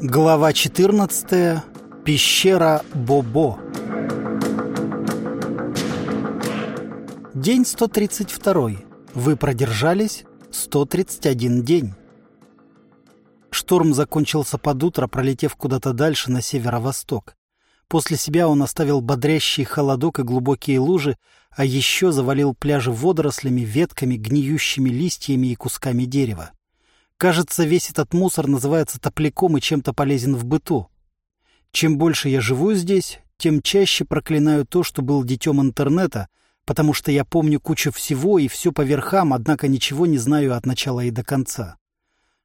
Глава 14. Пещера Бобо. День 132. Вы продержались 131 день. Шторм закончился под утро, пролетев куда-то дальше на северо-восток. После себя он оставил бодрящий холодок и глубокие лужи, а еще завалил пляжи водорослями, ветками, гниющими листьями и кусками дерева. Кажется, весь этот мусор называется топляком и чем-то полезен в быту. Чем больше я живу здесь, тем чаще проклинаю то, что был детем интернета, потому что я помню кучу всего и все по верхам, однако ничего не знаю от начала и до конца.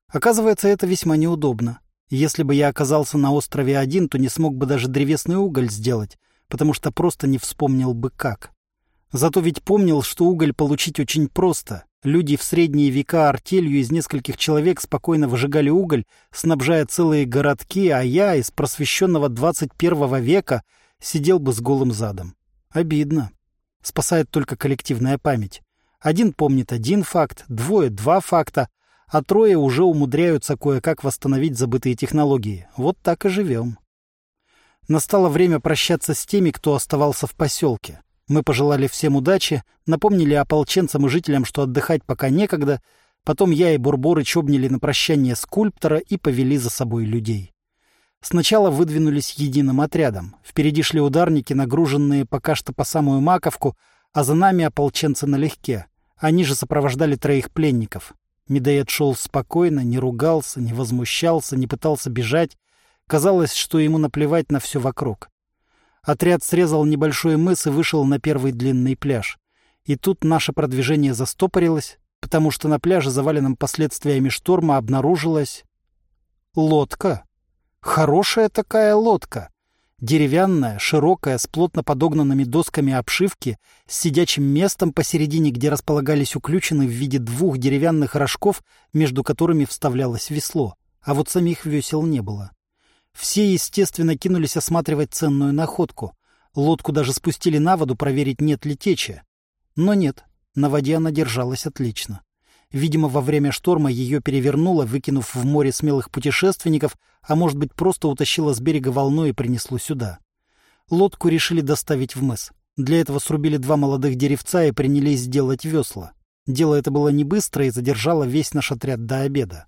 Оказывается, это весьма неудобно. Если бы я оказался на острове один, то не смог бы даже древесный уголь сделать, потому что просто не вспомнил бы как. Зато ведь помнил, что уголь получить очень просто. Люди в средние века артелью из нескольких человек спокойно выжигали уголь, снабжая целые городки, а я из просвещенного 21 века сидел бы с голым задом. Обидно. Спасает только коллективная память. Один помнит один факт, двое — два факта, а трое уже умудряются кое-как восстановить забытые технологии. Вот так и живем. Настало время прощаться с теми, кто оставался в поселке. Мы пожелали всем удачи, напомнили ополченцам и жителям, что отдыхать пока некогда, потом я и Бурборыч обняли на прощание скульптора и повели за собой людей. Сначала выдвинулись единым отрядом. Впереди шли ударники, нагруженные пока что по самую маковку, а за нами ополченцы налегке. Они же сопровождали троих пленников. Медоед шел спокойно, не ругался, не возмущался, не пытался бежать. Казалось, что ему наплевать на все вокруг. Отряд срезал небольшой мыс и вышел на первый длинный пляж. И тут наше продвижение застопорилось, потому что на пляже, заваленном последствиями шторма, обнаружилась лодка. Хорошая такая лодка. Деревянная, широкая, с плотно подогнанными досками обшивки, с сидячим местом посередине, где располагались уключены в виде двух деревянных рожков, между которыми вставлялось весло. А вот самих весел не было. Все, естественно, кинулись осматривать ценную находку. Лодку даже спустили на воду проверить, нет ли течи. Но нет, на воде она держалась отлично. Видимо, во время шторма ее перевернуло, выкинув в море смелых путешественников, а может быть, просто утащило с берега волной и принесло сюда. Лодку решили доставить в мыс. Для этого срубили два молодых деревца и принялись делать весла. Дело это было не быстро и задержало весь наш отряд до обеда.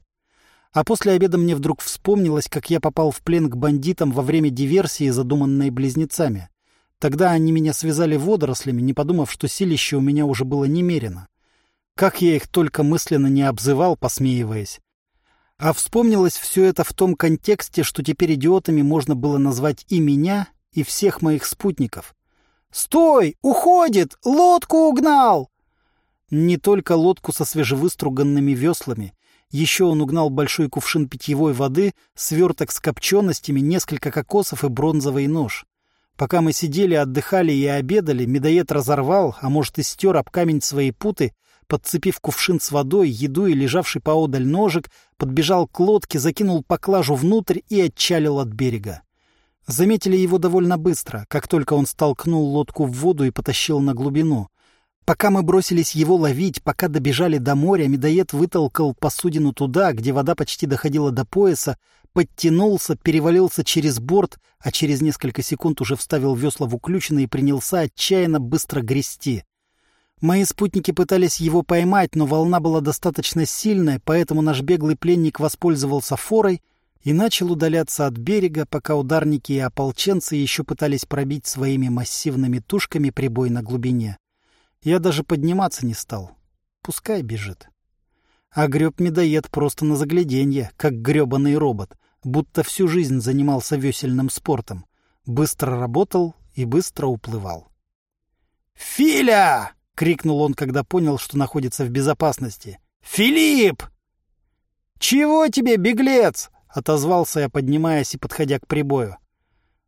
А после обеда мне вдруг вспомнилось, как я попал в плен к бандитам во время диверсии, задуманной близнецами. Тогда они меня связали водорослями, не подумав, что силище у меня уже было немерено. Как я их только мысленно не обзывал, посмеиваясь. А вспомнилось все это в том контексте, что теперь идиотами можно было назвать и меня, и всех моих спутников. «Стой! Уходит! Лодку угнал!» Не только лодку со свежевыструганными веслами — еще он угнал большой кувшин питьевой воды, сверток с копченостями, несколько кокосов и бронзовый нож. Пока мы сидели, отдыхали и обедали, медоед разорвал, а может и стер об камень свои путы, подцепив кувшин с водой, еду и лежавший поодаль ножик, подбежал к лодке, закинул поклажу внутрь и отчалил от берега. Заметили его довольно быстро, как только он столкнул лодку в воду и потащил на глубину. Пока мы бросились его ловить, пока добежали до моря, медоед вытолкал посудину туда, где вода почти доходила до пояса, подтянулся, перевалился через борт, а через несколько секунд уже вставил весла в уключено и принялся отчаянно быстро грести. Мои спутники пытались его поймать, но волна была достаточно сильная, поэтому наш беглый пленник воспользовался форой и начал удаляться от берега, пока ударники и ополченцы еще пытались пробить своими массивными тушками прибой на глубине. Я даже подниматься не стал. Пускай бежит. А греб медоед просто на загляденье, как гребаный робот, будто всю жизнь занимался весельным спортом. Быстро работал и быстро уплывал. «Филя!» — крикнул он, когда понял, что находится в безопасности. «Филипп!» «Чего тебе, беглец?» — отозвался я, поднимаясь и подходя к прибою.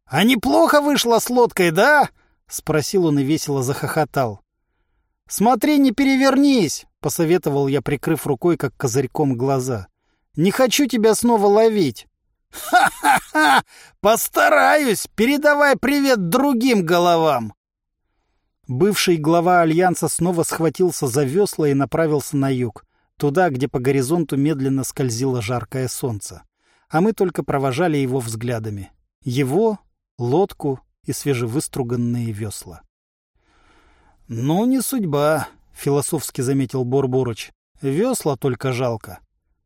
«А неплохо вышло с лодкой, да?» — спросил он и весело захохотал. «Смотри, не перевернись!» — посоветовал я, прикрыв рукой, как козырьком глаза. «Не хочу тебя снова ловить!» «Ха-ха-ха! Постараюсь! Передавай привет другим головам!» Бывший глава Альянса снова схватился за весла и направился на юг, туда, где по горизонту медленно скользило жаркое солнце. а мы только провожали его взглядами. Его, лодку и свежевыструганные весла. «Ну, не судьба», — философски заметил Борборыч. «Весла только жалко.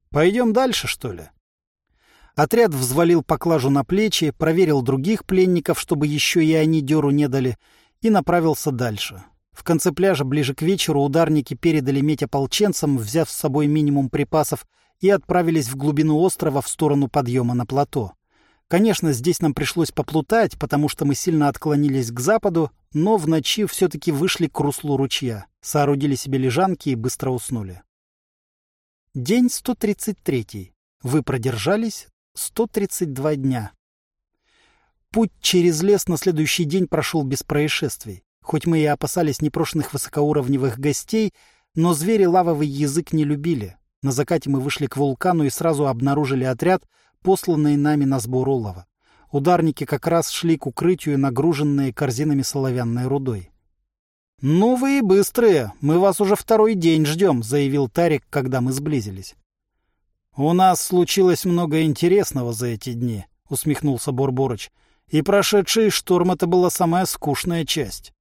Пойдем дальше, что ли?» Отряд взвалил поклажу на плечи, проверил других пленников, чтобы еще и они дёру не дали, и направился дальше. В конце пляжа ближе к вечеру ударники передали медь ополченцам, взяв с собой минимум припасов, и отправились в глубину острова в сторону подъема на плато. Конечно, здесь нам пришлось поплутать, потому что мы сильно отклонились к западу, но в ночи все-таки вышли к руслу ручья, соорудили себе лежанки и быстро уснули. День 133. Вы продержались 132 дня. Путь через лес на следующий день прошел без происшествий. Хоть мы и опасались непрошенных высокоуровневых гостей, но звери лавовый язык не любили. На закате мы вышли к вулкану и сразу обнаружили отряд, посланный нами на сбор олова. Ударники как раз шли к укрытию, нагруженные корзинами соловянной рудой. «Ну вы и быстрые! Мы вас уже второй день ждем», — заявил Тарик, когда мы сблизились. «У нас случилось много интересного за эти дни», — усмехнулся Борборыч. «И прошедший шторм — это была самая скучная часть».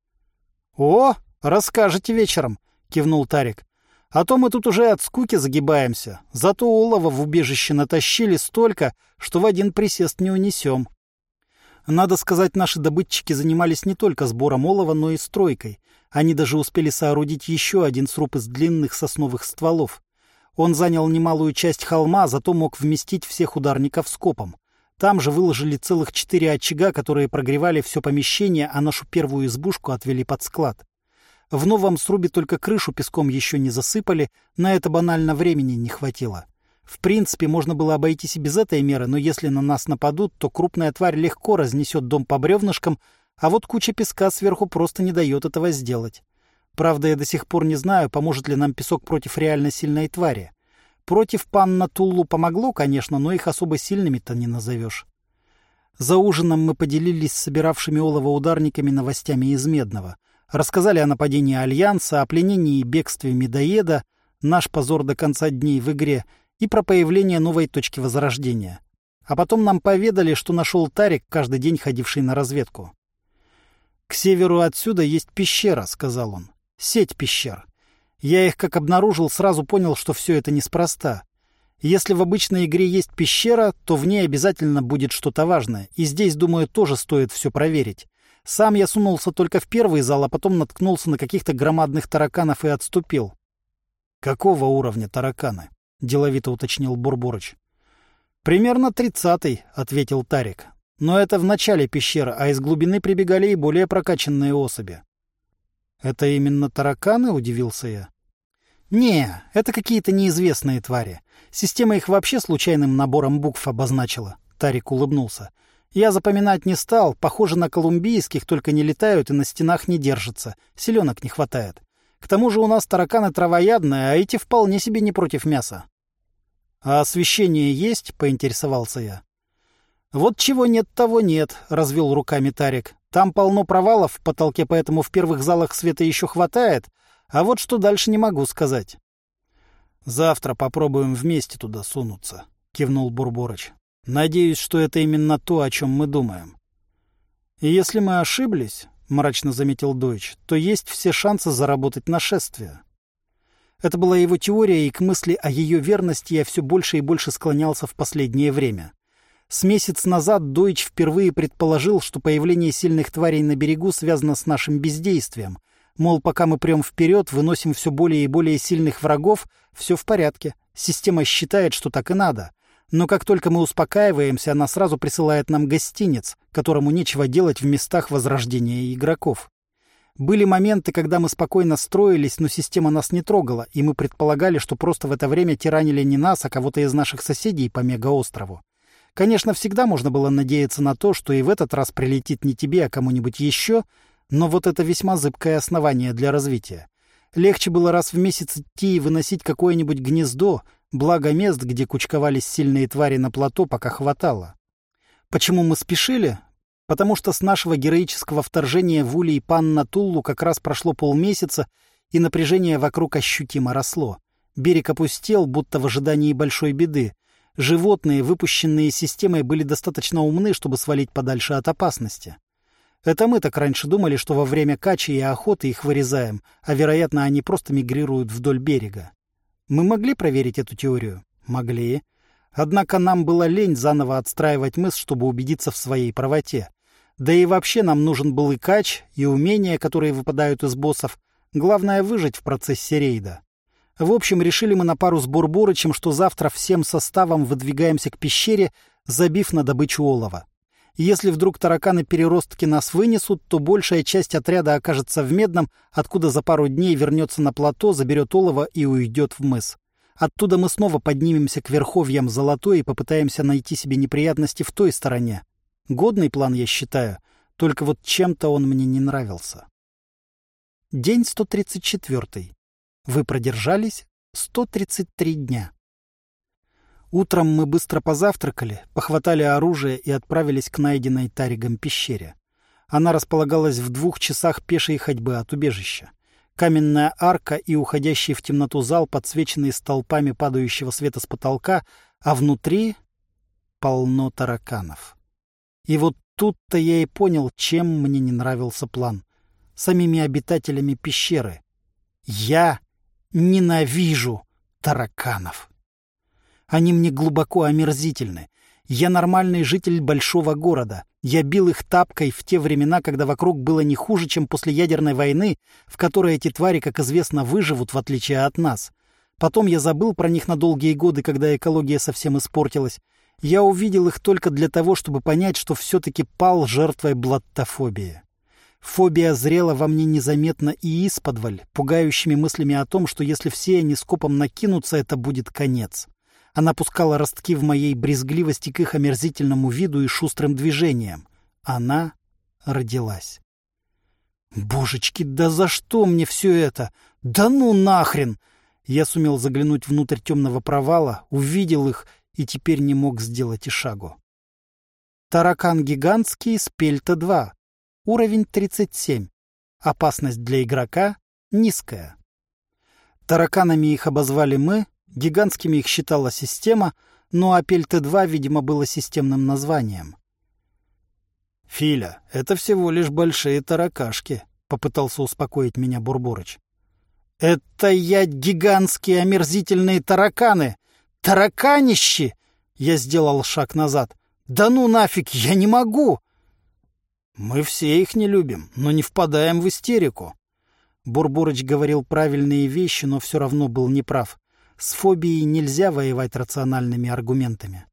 «О, расскажете вечером», — кивнул Тарик. «А то мы тут уже от скуки загибаемся. Зато олова в убежище натащили столько, что в один присест не унесем». Надо сказать, наши добытчики занимались не только сбором олова, но и стройкой. Они даже успели соорудить еще один сруб из длинных сосновых стволов. Он занял немалую часть холма, зато мог вместить всех ударников скопом. Там же выложили целых четыре очага, которые прогревали все помещение, а нашу первую избушку отвели под склад. В новом срубе только крышу песком еще не засыпали, на это банально времени не хватило. В принципе, можно было обойтись и без этой меры, но если на нас нападут, то крупная тварь легко разнесет дом по бревнышкам, а вот куча песка сверху просто не дает этого сделать. Правда, я до сих пор не знаю, поможет ли нам песок против реально сильной твари. Против панна Туллу помогло, конечно, но их особо сильными-то не назовешь. За ужином мы поделились с собиравшими олово ударниками новостями из Медного. Рассказали о нападении Альянса, о пленении и бегстве Медоеда, наш позор до конца дней в игре и про появление новой точки возрождения. А потом нам поведали, что нашел Тарик, каждый день ходивший на разведку. «К северу отсюда есть пещера», — сказал он. «Сеть пещер. Я их как обнаружил, сразу понял, что все это неспроста. Если в обычной игре есть пещера, то в ней обязательно будет что-то важное, и здесь, думаю, тоже стоит все проверить. Сам я сунулся только в первый зал, а потом наткнулся на каких-то громадных тараканов и отступил. «Какого уровня тараканы?» — деловито уточнил Бурборыч. «Примерно тридцатый», — ответил Тарик. «Но это в начале пещеры, а из глубины прибегали и более прокачанные особи. «Это именно тараканы?» — удивился я. «Не, это какие-то неизвестные твари. Система их вообще случайным набором букв обозначила», — Тарик улыбнулся. «Я запоминать не стал, похоже на колумбийских, только не летают и на стенах не держатся, селенок не хватает. К тому же у нас тараканы травоядные, а эти вполне себе не против мяса». «А освещение есть?» — поинтересовался я. «Вот чего нет, того нет», — развел руками Тарик. Там полно провалов в потолке, поэтому в первых залах света еще хватает, а вот что дальше не могу сказать. «Завтра попробуем вместе туда сунуться», — кивнул Бурборыч. «Надеюсь, что это именно то, о чем мы думаем». «И если мы ошиблись», — мрачно заметил Дойч, — «то есть все шансы заработать нашествие». Это была его теория, и к мысли о ее верности я все больше и больше склонялся в последнее время. С месяц назад Дойч впервые предположил, что появление сильных тварей на берегу связано с нашим бездействием. Мол, пока мы прем вперед, выносим все более и более сильных врагов, все в порядке. Система считает, что так и надо. Но как только мы успокаиваемся, она сразу присылает нам гостиниц, которому нечего делать в местах возрождения игроков. Были моменты, когда мы спокойно строились, но система нас не трогала, и мы предполагали, что просто в это время тиранили не нас, а кого-то из наших соседей по мегаострову. Конечно, всегда можно было надеяться на то, что и в этот раз прилетит не тебе, а кому-нибудь еще, но вот это весьма зыбкое основание для развития. Легче было раз в месяц идти и выносить какое-нибудь гнездо, благо мест, где кучковались сильные твари на плато, пока хватало. Почему мы спешили? Потому что с нашего героического вторжения в Улей Панна Туллу как раз прошло полмесяца, и напряжение вокруг ощутимо росло. Берег опустел, будто в ожидании большой беды. Животные, выпущенные системой, были достаточно умны, чтобы свалить подальше от опасности. Это мы так раньше думали, что во время качи и охоты их вырезаем, а, вероятно, они просто мигрируют вдоль берега. Мы могли проверить эту теорию? Могли. Однако нам было лень заново отстраивать мыс, чтобы убедиться в своей правоте. Да и вообще нам нужен был и кач, и умения, которые выпадают из боссов. Главное — выжить в процессе рейда. В общем, решили мы на пару с Бурборычем, что завтра всем составом выдвигаемся к пещере, забив на добычу олова. Если вдруг тараканы-переростки нас вынесут, то большая часть отряда окажется в Медном, откуда за пару дней вернется на плато, заберет олово и уйдет в мыс. Оттуда мы снова поднимемся к верховьям Золотой и попытаемся найти себе неприятности в той стороне. Годный план, я считаю, только вот чем-то он мне не нравился. День 134. Вы продержались 133 дня. Утром мы быстро позавтракали, похватали оружие и отправились к найденной Таригом пещере. Она располагалась в двух часах пешей ходьбы от убежища. Каменная арка и уходящий в темноту зал, подсвеченный столпами падающего света с потолка, а внутри полно тараканов. И вот тут-то я и понял, чем мне не нравился план. Самими обитателями пещеры. Я ненавижу тараканов. Они мне глубоко омерзительны. Я нормальный житель большого города. Я бил их тапкой в те времена, когда вокруг было не хуже, чем после ядерной войны, в которой эти твари, как известно, выживут, в отличие от нас. Потом я забыл про них на долгие годы, когда экология совсем испортилась. Я увидел их только для того, чтобы понять, что все-таки пал жертвой блаттофобии. Фобия зрела во мне незаметно и исподволь, пугающими мыслями о том, что если все они скопом накинутся, это будет конец. Она пускала ростки в моей брезгливости к их омерзительному виду и шустрым движениям. Она родилась. «Божечки, да за что мне все это? Да ну нахрен!» Я сумел заглянуть внутрь темного провала, увидел их и теперь не мог сделать и шагу. Таракан гигантский, Спельта-2. Уровень 37. Опасность для игрока низкая. Тараканами их обозвали мы, Гигантскими их считала система, но Апель Т-2, видимо, было системным названием. «Филя, это всего лишь большие таракашки», — попытался успокоить меня Бурборыч. «Это я гигантские омерзительные тараканы! Тараканищи!» Я сделал шаг назад. «Да ну нафиг, я не могу!» «Мы все их не любим, но не впадаем в истерику». Бурборыч говорил правильные вещи, но все равно был неправ. С фобией нельзя воевать рациональными аргументами.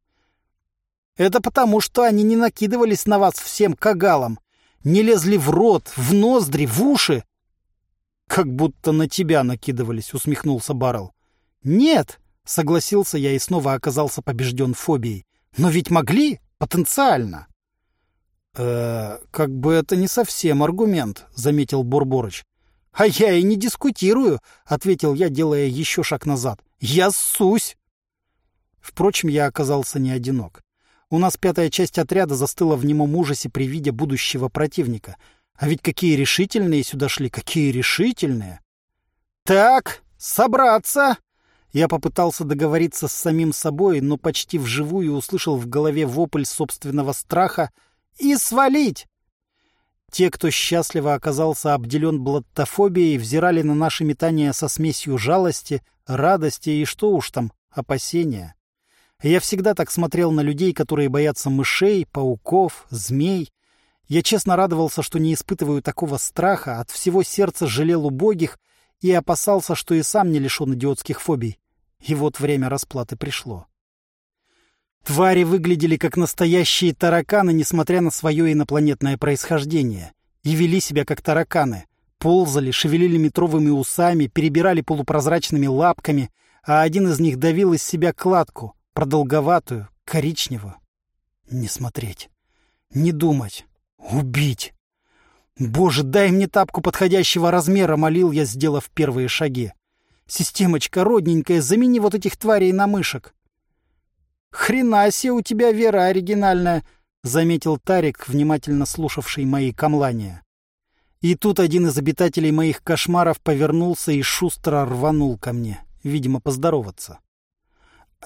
Это потому, что они не накидывались на вас всем кагалом, не лезли в рот, в ноздри, в уши. Как будто на тебя накидывались, усмехнулся Баррел. Нет, согласился я и снова оказался побежден фобией. Но ведь могли, потенциально. Э, как бы это не совсем аргумент, заметил Бурборыч. «А я и не дискутирую», — ответил я, делая еще шаг назад. «Я ссусь!» Впрочем, я оказался не одинок. У нас пятая часть отряда застыла в немом ужасе при виде будущего противника. А ведь какие решительные сюда шли, какие решительные! «Так, собраться!» Я попытался договориться с самим собой, но почти вживую услышал в голове вопль собственного страха «И свалить!» Те, кто счастливо оказался обделен блаттофобией, взирали на наши метания со смесью жалости, радости и что уж там, опасения. Я всегда так смотрел на людей, которые боятся мышей, пауков, змей. Я честно радовался, что не испытываю такого страха, от всего сердца жалел убогих и опасался, что и сам не лишен идиотских фобий. И вот время расплаты пришло. Твари выглядели как настоящие тараканы, несмотря на свое инопланетное происхождение, и вели себя как тараканы. Ползали, шевелили метровыми усами, перебирали полупрозрачными лапками, а один из них давил из себя кладку, продолговатую, коричневую. Не смотреть, не думать, убить. «Боже, дай мне тапку подходящего размера!» — молил я, сделав первые шаги. «Системочка родненькая, замени вот этих тварей на мышек!» «Хрена себе у тебя вера оригинальная!» — заметил Тарик, внимательно слушавший мои камлания. И тут один из обитателей моих кошмаров повернулся и шустро рванул ко мне, видимо, поздороваться.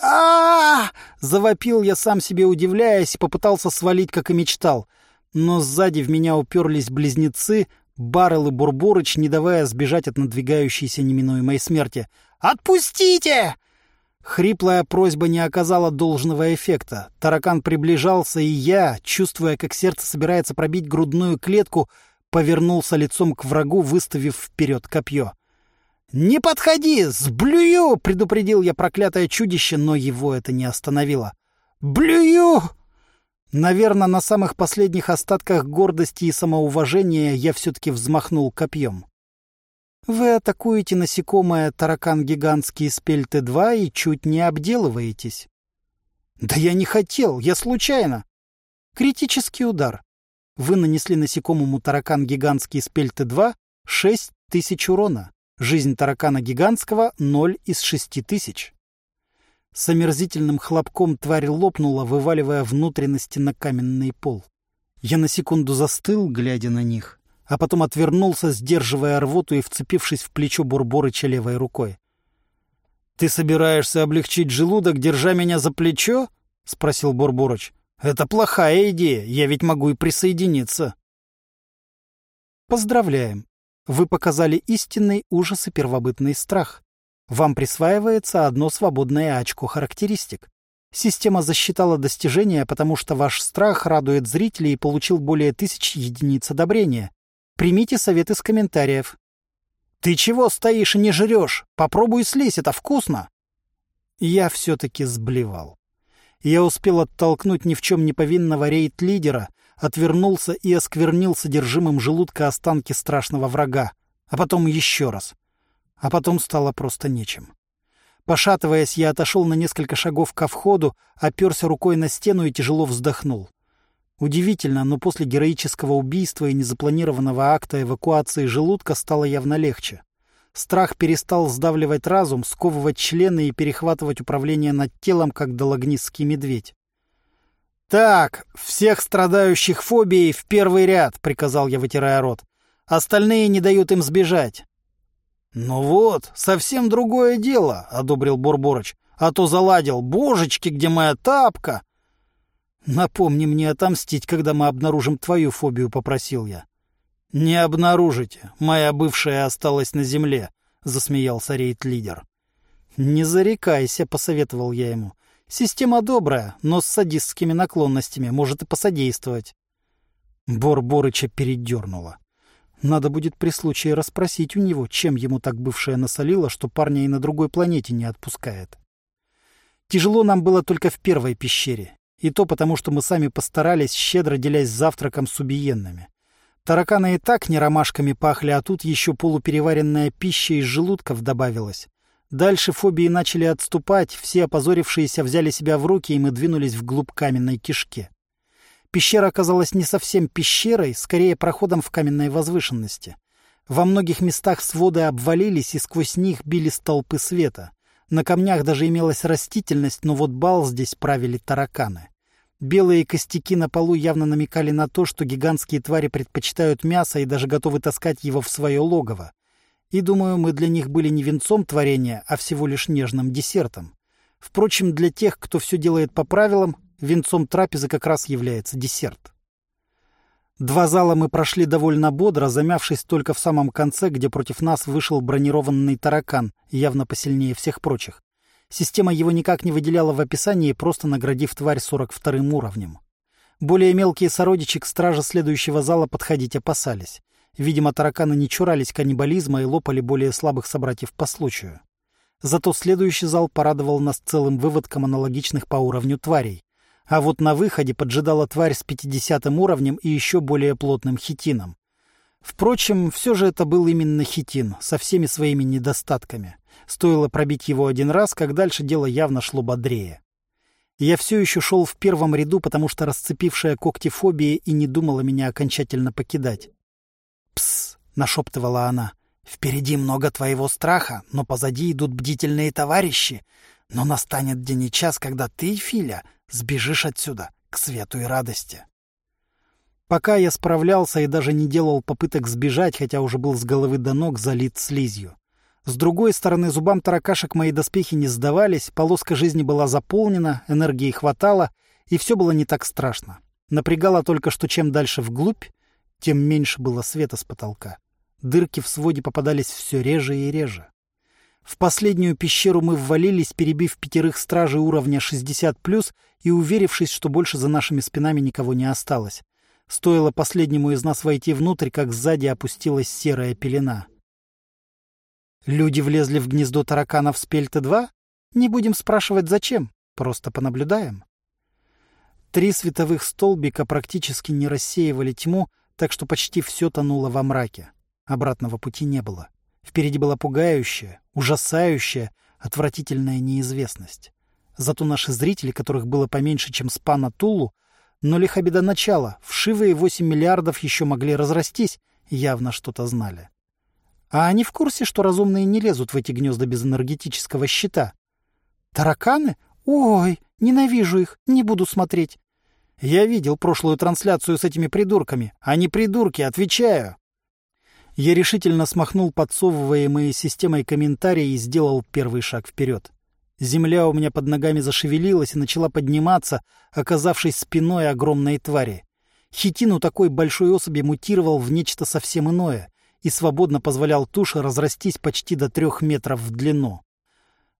а, -а, Завопил я сам себе удивляясь и попытался свалить, как и мечтал. Но сзади в меня уперлись близнецы, Баррел и Бурборыч, не давая сбежать от надвигающейся неминуемой смерти. «Отпустите!» Хриплая просьба не оказала должного эффекта. Таракан приближался, и я, чувствуя, как сердце собирается пробить грудную клетку, повернулся лицом к врагу, выставив вперед копье. «Не подходи! Сблюю!» — предупредил я проклятое чудище, но его это не остановило. «Блюю!» Наверное, на самых последних остатках гордости и самоуважения я все-таки взмахнул копьем. Вы атакуете насекомое таракан гигантский спель Т-2 и чуть не обделываетесь. Да я не хотел, я случайно. Критический удар. Вы нанесли насекомому таракан гигантский спель Т-2 6 тысяч урона. Жизнь таракана гигантского — 0 из 6 тысяч. С омерзительным хлопком тварь лопнула, вываливая внутренности на каменный пол. Я на секунду застыл, глядя на них, а потом отвернулся, сдерживая рвоту и вцепившись в плечо Бурборыча левой рукой. — Ты собираешься облегчить желудок, держа меня за плечо? — спросил Бурборыч. — Это плохая идея, я ведь могу и присоединиться. — Поздравляем. Вы показали истинный ужас и первобытный страх. Вам присваивается одно свободное очко характеристик. Система засчитала достижение, потому что ваш страх радует зрителей и получил более тысячи единиц одобрения. Примите совет из комментариев. «Ты чего стоишь и не жрешь? Попробуй слезь, это вкусно!» Я все-таки сблевал. Я успел оттолкнуть ни в чем не повинного рейд-лидера, отвернулся и осквернил содержимым желудка останки страшного врага, а потом еще раз. А потом стало просто нечем. Пошатываясь, я отошел на несколько шагов ко входу, оперся рукой на стену и тяжело вздохнул. Удивительно, но после героического убийства и незапланированного акта эвакуации желудка стало явно легче. Страх перестал сдавливать разум, сковывать члены и перехватывать управление над телом, как дологнистский медведь. «Так, всех страдающих фобией в первый ряд», — приказал я, вытирая рот. «Остальные не дают им сбежать». «Ну вот, совсем другое дело», — одобрил Бурборыч. «А то заладил. Божечки, где моя тапка?» «Напомни мне отомстить, когда мы обнаружим твою фобию», — попросил я. «Не обнаружите. Моя бывшая осталась на земле», — засмеялся рейд-лидер. «Не зарекайся», — посоветовал я ему. «Система добрая, но с садистскими наклонностями может и посодействовать». Бор-Борыча передернула. Надо будет при случае расспросить у него, чем ему так бывшая насолила, что парня и на другой планете не отпускает. Тяжело нам было только в первой пещере. И то потому, что мы сами постарались, щедро делясь завтраком с убиенными. Тараканы и так не ромашками пахли, а тут еще полупереваренная пища из желудков добавилась. Дальше фобии начали отступать, все опозорившиеся взяли себя в руки, и мы двинулись вглубь каменной кишки. Пещера оказалась не совсем пещерой, скорее проходом в каменной возвышенности. Во многих местах своды обвалились, и сквозь них били столпы света. На камнях даже имелась растительность, но вот бал здесь правили тараканы. Белые костяки на полу явно намекали на то, что гигантские твари предпочитают мясо и даже готовы таскать его в свое логово. И, думаю, мы для них были не венцом творения, а всего лишь нежным десертом. Впрочем, для тех, кто все делает по правилам, венцом трапезы как раз является десерт. Два зала мы прошли довольно бодро, замявшись только в самом конце, где против нас вышел бронированный таракан, явно посильнее всех прочих. Система его никак не выделяла в описании, просто наградив тварь 42-м уровнем. Более мелкие сородичи к страже следующего зала подходить опасались. Видимо, тараканы не чурались каннибализма и лопали более слабых собратьев по случаю. Зато следующий зал порадовал нас целым выводком аналогичных по уровню тварей. А вот на выходе поджидала тварь с 50 уровнем и еще более плотным хитином. Впрочем, все же это был именно хитин, со всеми своими недостатками. Стоило пробить его один раз, как дальше дело явно шло бодрее. Я все еще шел в первом ряду, потому что расцепившая когти фобия и не думала меня окончательно покидать. «Пс!» — нашептывала она. «Впереди много твоего страха, но позади идут бдительные товарищи. Но настанет день и час, когда ты, Филя, сбежишь отсюда, к свету и радости». Пока я справлялся и даже не делал попыток сбежать, хотя уже был с головы до ног залит слизью. С другой стороны, зубам таракашек мои доспехи не сдавались, полоска жизни была заполнена, энергии хватало, и все было не так страшно. Напрягало только, что чем дальше вглубь, тем меньше было света с потолка. Дырки в своде попадались все реже и реже. В последнюю пещеру мы ввалились, перебив пятерых стражей уровня 60+, и уверившись, что больше за нашими спинами никого не осталось. Стоило последнему из нас войти внутрь, как сзади опустилась серая пелена. Люди влезли в гнездо тараканов с Пельта-2? Не будем спрашивать, зачем. Просто понаблюдаем. Три световых столбика практически не рассеивали тьму, так что почти все тонуло во мраке. Обратного пути не было. Впереди была пугающая, ужасающая, отвратительная неизвестность. Зато наши зрители, которых было поменьше, чем спана Тулу, но лиха беда начала, вшивые 8 миллиардов еще могли разрастись, явно что-то знали. А они в курсе, что разумные не лезут в эти гнезда без энергетического щита? Тараканы? Ой, ненавижу их, не буду смотреть. Я видел прошлую трансляцию с этими придурками. Они придурки, отвечаю. Я решительно смахнул подсовываемые системой комментарии и сделал первый шаг вперед. Земля у меня под ногами зашевелилась и начала подниматься, оказавшись спиной огромной твари. Хитин у такой большой особи мутировал в нечто совсем иное и свободно позволял туше разрастись почти до трех метров в длину.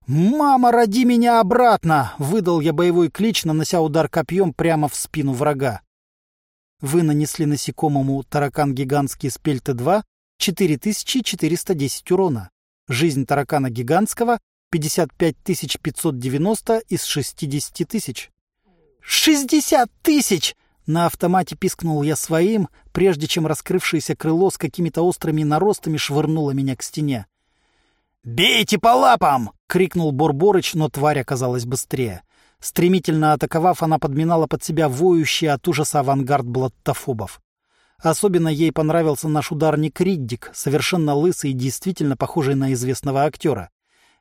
«Мама, роди меня обратно!» — выдал я боевой клич, нанося удар копьем прямо в спину врага. Вы нанесли насекомому таракан гигантский с Пельта-2 4410 урона. Жизнь таракана гигантского 55590 из 60 тысяч. «Шестьдесят тысяч!» На автомате пискнул я своим, прежде чем раскрывшееся крыло с какими-то острыми наростами швырнуло меня к стене. «Бейте по лапам!» — крикнул Борборыч, но тварь оказалась быстрее. Стремительно атаковав, она подминала под себя воющий от ужаса авангард блаттофобов. Особенно ей понравился наш ударник Риддик, совершенно лысый и действительно похожий на известного актера.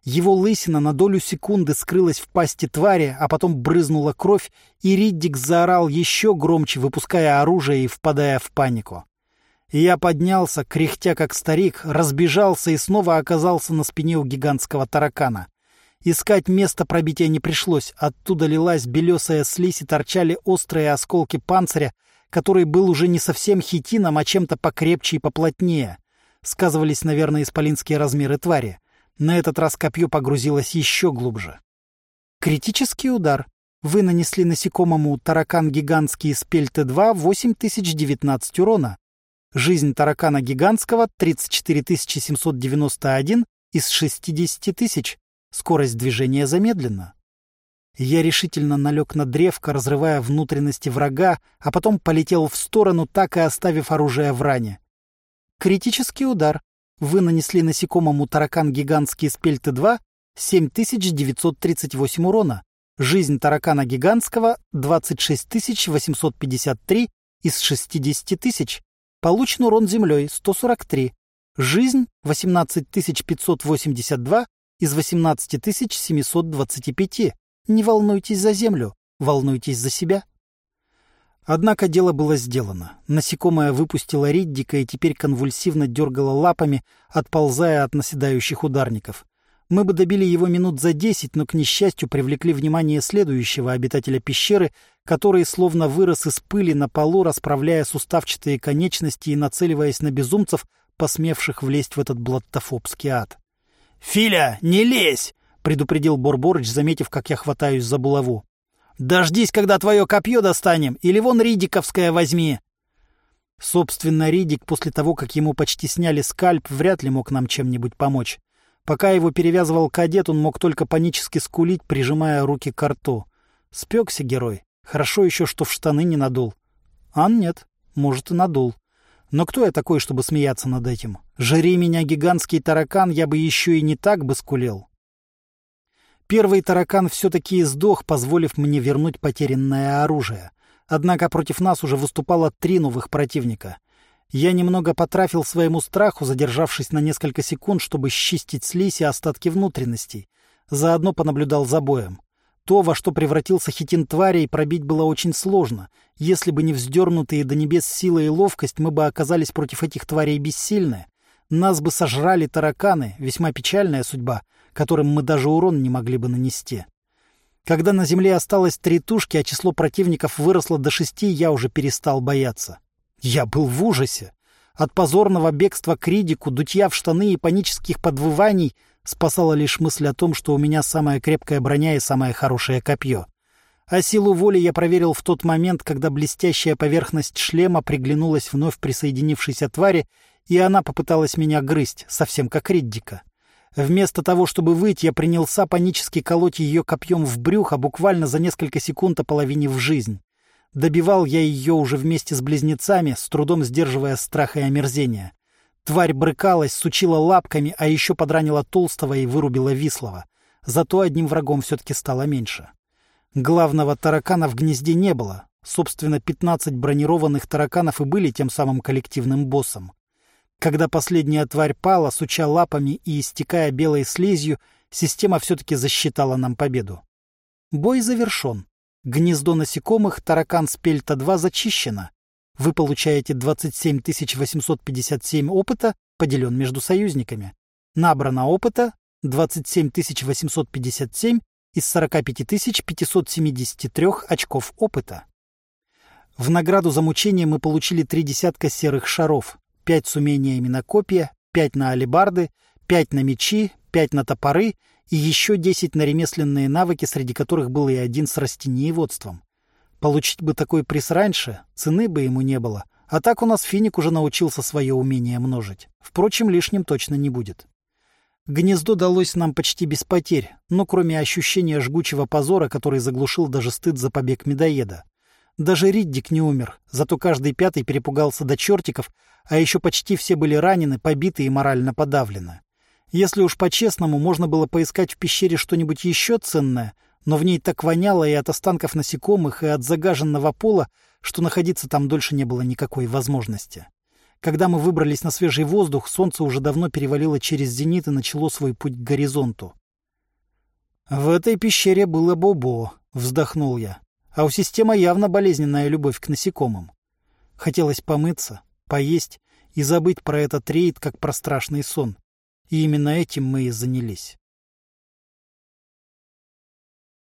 Его лысина на долю секунды скрылась в пасти твари, а потом брызнула кровь, и Риддик заорал еще громче, выпуская оружие и впадая в панику. Я поднялся, кряхтя как старик, разбежался и снова оказался на спине у гигантского таракана. Искать место пробития не пришлось, оттуда лилась белесая слизь и торчали острые осколки панциря, который был уже не совсем хитином, а чем-то покрепче и поплотнее. Сказывались, наверное, исполинские размеры твари. На этот раз копье погрузилось еще глубже. Критический удар. Вы нанесли насекомому таракан гигантский из Пельты-2 8019 урона. Жизнь таракана гигантского 34791 из 60 тысяч. Скорость движения замедлена. Я решительно налег на древко, разрывая внутренности врага, а потом полетел в сторону, так и оставив оружие в ране. Критический удар. Вы нанесли насекомому таракан гигантский из Пельты-2 7938 урона. Жизнь таракана гигантского 26853 из 60 тысяч. Получен урон землей 143. Жизнь 18582 из 18725. Не волнуйтесь за землю, волнуйтесь за себя. Однако дело было сделано. Насекомое выпустило Риддика и теперь конвульсивно дергало лапами, отползая от наседающих ударников. Мы бы добили его минут за десять, но, к несчастью, привлекли внимание следующего обитателя пещеры, который словно вырос из пыли на полу, расправляя суставчатые конечности и нацеливаясь на безумцев, посмевших влезть в этот блаттофобский ад. «Филя, не лезь!» — предупредил Борборыч, заметив, как я хватаюсь за булаву. Дождись, когда твое копье достанем, или вон Ридиковское возьми. Собственно, Ридик после того, как ему почти сняли скальп, вряд ли мог нам чем-нибудь помочь. Пока его перевязывал кадет, он мог только панически скулить, прижимая руки к рту. Спекся герой. Хорошо еще, что в штаны не надул. Ан нет, может, и надул. Но кто я такой, чтобы смеяться над этим? Жри меня, гигантский таракан, я бы еще и не так бы скулил. Первый таракан все-таки сдох, позволив мне вернуть потерянное оружие. Однако против нас уже выступало три новых противника. Я немного потрафил своему страху, задержавшись на несколько секунд, чтобы счистить слизь и остатки внутренностей. Заодно понаблюдал за боем. То, во что превратился хитин тварей, пробить было очень сложно. Если бы не вздернутые до небес сила и ловкость, мы бы оказались против этих тварей бессильны. Нас бы сожрали тараканы, весьма печальная судьба, которым мы даже урон не могли бы нанести. Когда на земле осталось три тушки, а число противников выросло до шести, я уже перестал бояться. Я был в ужасе. От позорного бегства к Ридику, дутья в штаны и панических подвываний спасала лишь мысль о том, что у меня самая крепкая броня и самое хорошее копье. А силу воли я проверил в тот момент, когда блестящая поверхность шлема приглянулась вновь присоединившейся твари, и она попыталась меня грызть, совсем как Риддика. Вместо того, чтобы выйти, я принялся панически колоть ее копьем в брюхо, буквально за несколько секунд ополовинив жизнь. Добивал я ее уже вместе с близнецами, с трудом сдерживая страх и омерзение. Тварь брыкалась, сучила лапками, а еще подранила Толстого и вырубила Вислова. Зато одним врагом все-таки стало меньше. Главного таракана в гнезде не было. Собственно, 15 бронированных тараканов и были тем самым коллективным боссом. Когда последняя тварь пала, суча лапами и истекая белой слизью, система все-таки засчитала нам победу. Бой завершен. Гнездо насекомых таракан Спельта-2 зачищено. Вы получаете 27 857 опыта, поделен между союзниками. Набрано опыта 27 857 из 45 573 очков опыта. В награду за мучение мы получили три десятка серых шаров, пять с умениями на копья, пять на алебарды, пять на мечи, пять на топоры и еще десять на ремесленные навыки, среди которых был и один с растениеводством. Получить бы такой приз раньше, цены бы ему не было, а так у нас финик уже научился свое умение множить. Впрочем, лишним точно не будет. Гнездо далось нам почти без потерь, но кроме ощущения жгучего позора, который заглушил даже стыд за побег медоеда. Даже Риддик не умер, зато каждый пятый перепугался до чертиков, а еще почти все были ранены, побиты и морально подавлены. Если уж по-честному, можно было поискать в пещере что-нибудь еще ценное, но в ней так воняло и от останков насекомых, и от загаженного пола, что находиться там дольше не было никакой возможности. Когда мы выбрались на свежий воздух, солнце уже давно перевалило через зенит и начало свой путь к горизонту. «В этой пещере было бобо», — вздохнул я. «А у системы явно болезненная любовь к насекомым. Хотелось помыться, поесть и забыть про этот рейд, как про страшный сон. И именно этим мы и занялись».